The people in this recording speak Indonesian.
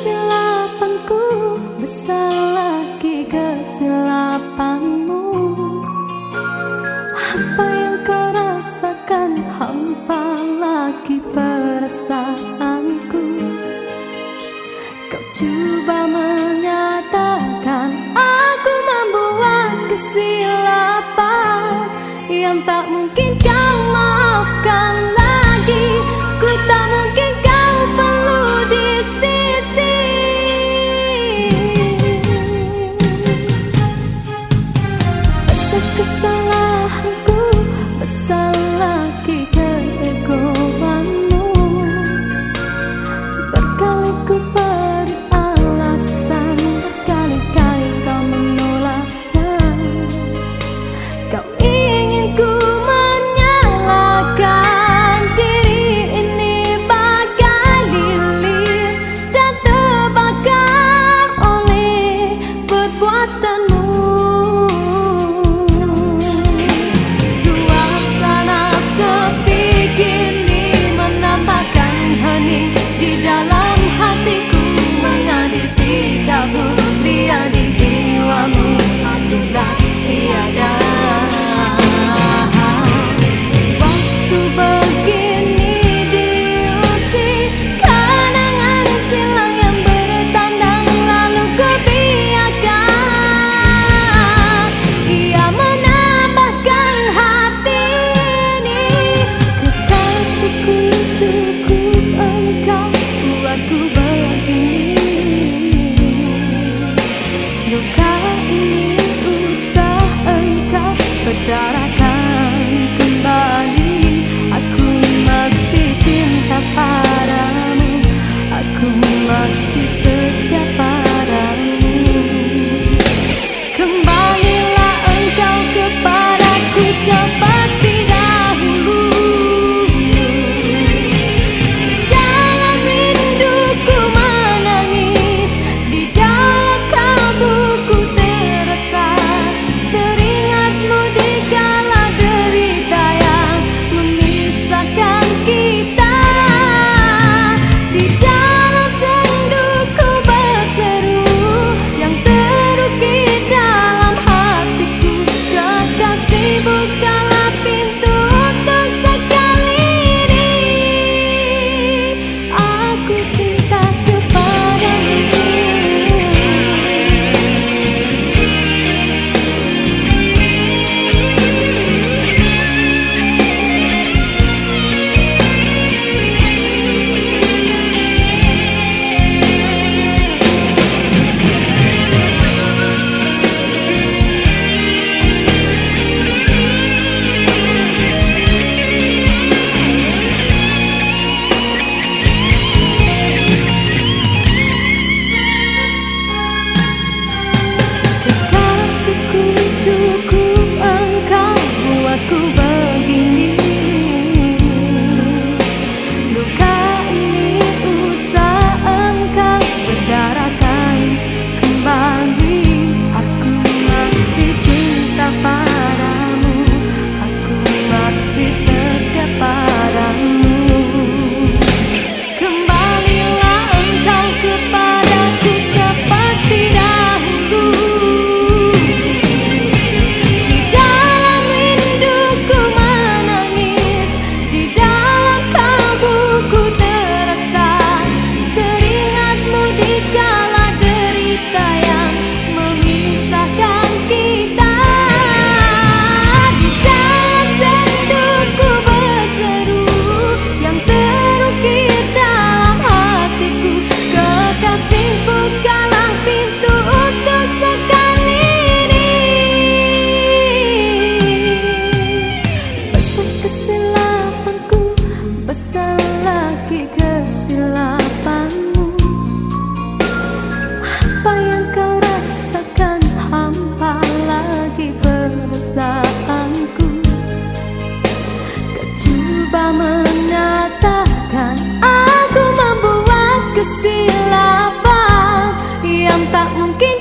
kesilapanku besar lagi kesilapanmu. Apa yang kau rasakan hampa lagi perasaanku. Kau coba menyatakan aku membuat kesilapan yang tak mungkin kau Suasana sepi kini menambahkan hening. ding dong. lagi kesilapanmu. Apa yang kau rasakan? Hampa lagi perasaanku Kecuba mengatakan aku membuat kesilapan Yang tak mungkin